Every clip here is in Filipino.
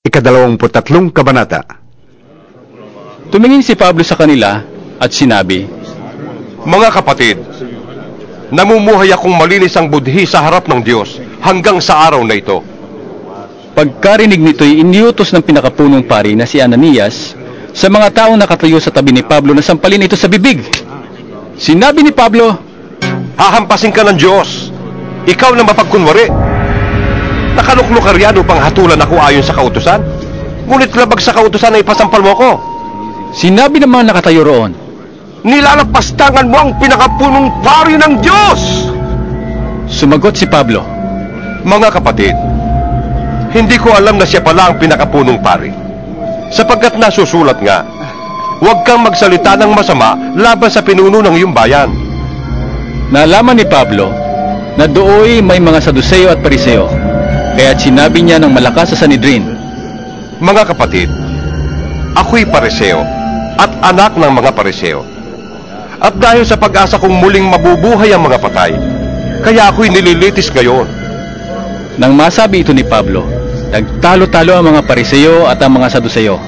Ikadalawamputatlong kabanata. Tumingin si Pablo sa kanila at sinabi, Mga kapatid, namumuhay akong malinis ang budhi sa harap ng Diyos hanggang sa araw na ito. Pagkarinig nito'y iniutos ng pinakapunong pari na si Ananias sa mga taong nakatayo sa tabi ni Pablo na sampalin ito sa bibig. Sinabi ni Pablo, Hahampasin ka ng Diyos. Ikaw na mapagkunwari. Nakaluklok ka riyan upang hatulan ako ayon sa kautusan. Ngunit labag sa kautusan ay pasampal mo ko. sinabi ng mga nakatayo roon, Nilalagpastangan mo ang pinakapunong pari ng Diyos! Sumagot si Pablo, Mga kapatid, hindi ko alam na siya pala ang pinakapunong pari. Sapagkat nasusulat nga, huwag kang magsalita ng masama laban sa pinuno ng iyong bayan. Nalaman ni Pablo na dooy may mga Saduseo at Pariseo, kaya sinabi niya ng malakas sa Sanhedrin, Mga kapatid, ako'y pareseo at anak ng mga pareseo. At dahil sa pag-asa kong muling mabubuhay ang mga patay, kaya ako'y nililitis ngayon. Nang masabi ito ni Pablo, nagtalo-talo ang mga Pariseo at ang mga Saduseo,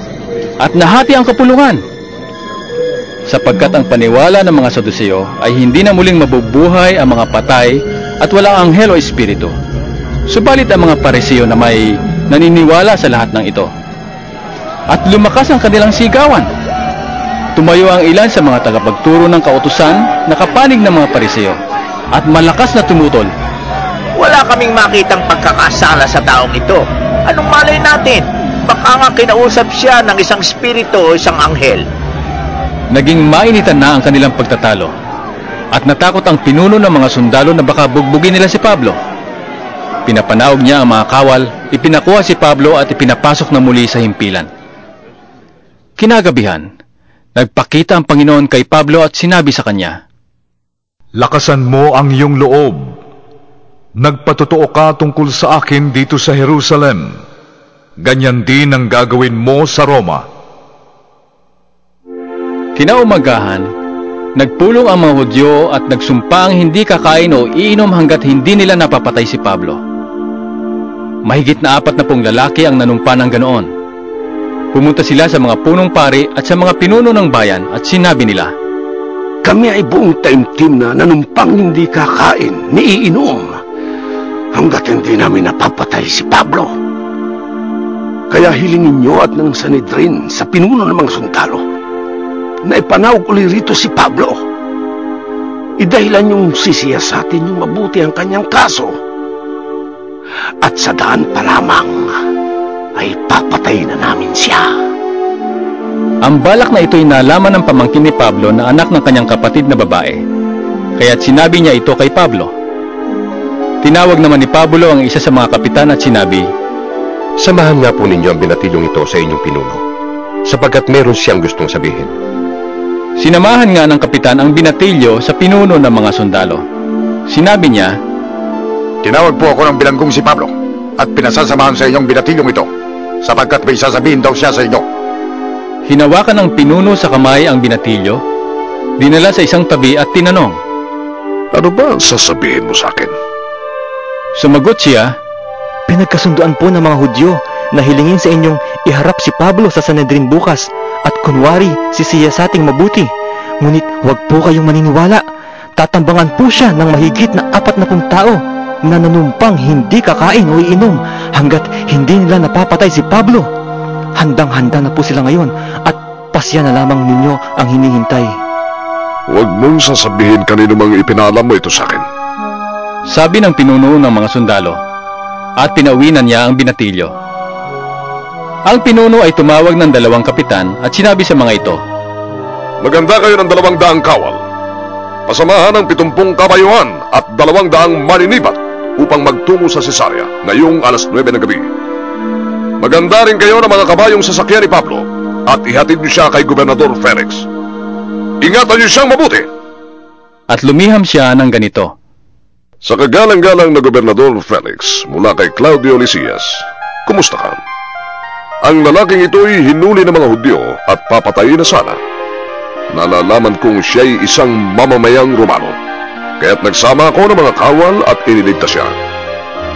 at nahati ang kapulungan. Sapagkat ang paniwala ng mga Saduseo ay hindi na muling mabubuhay ang mga patay at walang anghel o espiritu. Subalit ang mga Pariseo na may naniniwala sa lahat ng ito. At lumakas ang kanilang sigawan. Tumayo ang ilan sa mga tagapagturo ng kautusan na kapanig ng mga Pariseo at malakas na tumutol Wala kaming makitang pagkakasala sa taong ito. Anong malay natin? Baka nga kinausap siya ng isang spirito o isang anghel. Naging mainitan na ang kanilang pagtatalo at natakot ang pinuno ng mga sundalo na baka bugbugin nila si Pablo. Pinapanaog niya ang mga kawal, ipinakuha si Pablo at ipinapasok na muli sa himpilan. Kinagabihan, nagpakita ang Panginoon kay Pablo at sinabi sa kanya, Lakasan mo ang iyong loob. Nagpatotoo ka tungkol sa akin dito sa Jerusalem. Ganyan din ang gagawin mo sa Roma. Kinaumagahan, nagpulong ang mga Hudyo at nagsumpa ang hindi kakain o iinom hanggat hindi nila napapatay si Pablo. Mahigit na apat na pong lalaki ang nanumpa ng ganoon. Pumunta sila sa mga punong pari at sa mga pinuno ng bayan at sinabi nila, Kami ay buong taimtim na nanumpang hindi kakain, ni iinom, hanggat hindi namin napapatay si Pablo. Kaya hilingin niyo at ng Sanedrin sa pinuno ng mga sundalo na ipanawag uli rito si Pablo. Idahilan yung sisiyasatin yung mabuti ang kanyang kaso. At sa daan pa lamang ay papatay na namin siya. Ang balak na ito'y nalaman ng pamangkin ni Pablo na anak ng kanyang kapatid na babae. Kaya't sinabi niya ito kay Pablo. Tinawag naman ni Pablo ang isa sa mga kapitan at sinabi, Samahan nga po ninyo ang binatilyong ito sa inyong pinuno, sapagkat meron siyang gustong sabihin. Sinamahan nga ng kapitan ang binatilyo sa pinuno ng mga sundalo. Sinabi niya, Tinawag po ako ng bilanggong si Pablo at pinasasamahan sa inyong binatilyong ito sapagkat may sasabihin daw siya sa inyo. hinawakan ng pinuno sa kamay ang binatilyo, dinala sa isang tabi at tinanong. Ano ba ang sasabihin mo sa akin? Sumagot siya, Pinagkasunduan po ng mga Hudyo na hilingin sa inyong iharap si Pablo sa Sanedrin bukas at kunwari sisiyasating mabuti. Ngunit huwag po kayong maniniwala. Tatambangan po siya ng mahigit na apat na pung tao na nanumpang hindi kakain o iinom hanggat hindi nila napapatay si Pablo. Handang-handa na po sila ngayon at pasya na lamang ninyo ang hinihintay. Huwag mong sasabihin kanino mang ipinalam mo ito sa akin. sabi ng pinuno ng mga sundalo, at pinauwinan niya ang binatilyo. Ang pinuno ay tumawag ng dalawang kapitan at sinabi sa mga ito, Maganda kayo ng dalawang daang kawal. Pasamahan ng pitumpung kabayuhan at dalawang daang maninibat upang magtungo sa Cesarea ngayong alas 9 ng gabi. Maganda rin kayo ng mga kabayong sasakyan ni Pablo at ihatid niyo siya kay Gobernador Felix. Ingatan niyo siyang mabuti. at lumiham siya ng ganito. Sa kagalang-galang na Gobernador Felix mula kay Claudio Lysias, kumusta ka? Ang lalaking ito'y hinuli ng mga Hudyo at papatayin na sana. Nalalaman kong siya'y isang mamamayang Romano. Kaya't nagsama ako ng mga kawal at iniligtas siya.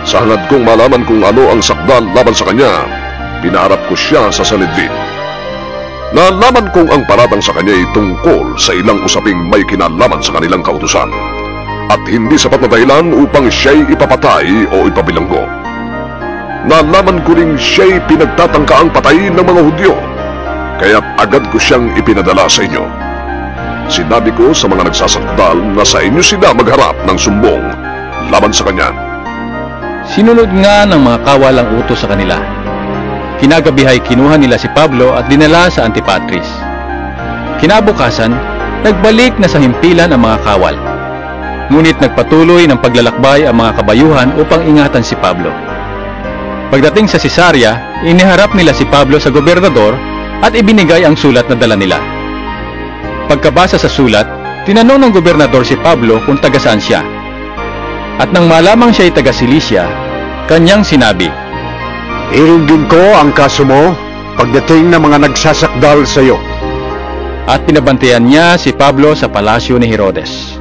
Sa hangad kong malaman kung ano ang sakdal laban sa kanya, pinaharap ko siya sa Sanedrin. Nalaman kong ang paratang sa kanya ay tungkol sa ilang usaping may kinalaman sa kanilang kautusan at hindi sapat na dahilan upang siya'y ipapatay o ipabilanggo. Nalaman ko ring siya'y pinagtatangkaang patayin ng mga Hudyo, kaya't agad ko siyang ipinadala sa inyo. Sinabi ko sa mga nagsasakdal na sa inyo sila magharap ng sumbong laban sa kanya. Sinunod nga ng mga kawalang utos sa kanila. Kinagabihay kinuha nila si Pablo at dinala sa Antipatris. Kinabukasan, nagbalik na sa himpilan ang mga kawal. Ngunit nagpatuloy ng paglalakbay ang mga kabayuhan upang ingatan si Pablo. Pagdating sa Cesarea, iniharap nila si Pablo sa gobernador at ibinigay ang sulat na dala nila. Pagkabasa sa sulat, tinanong ng gobernador si Pablo kung taga saan siya. At nang malamang siya ay taga Cilicia, kanyang sinabi, Irindin ko ang kaso mo pagdating ng mga nagsasakdal sa iyo. at pinabantayan niya si Pablo sa palasyo ni Herodes.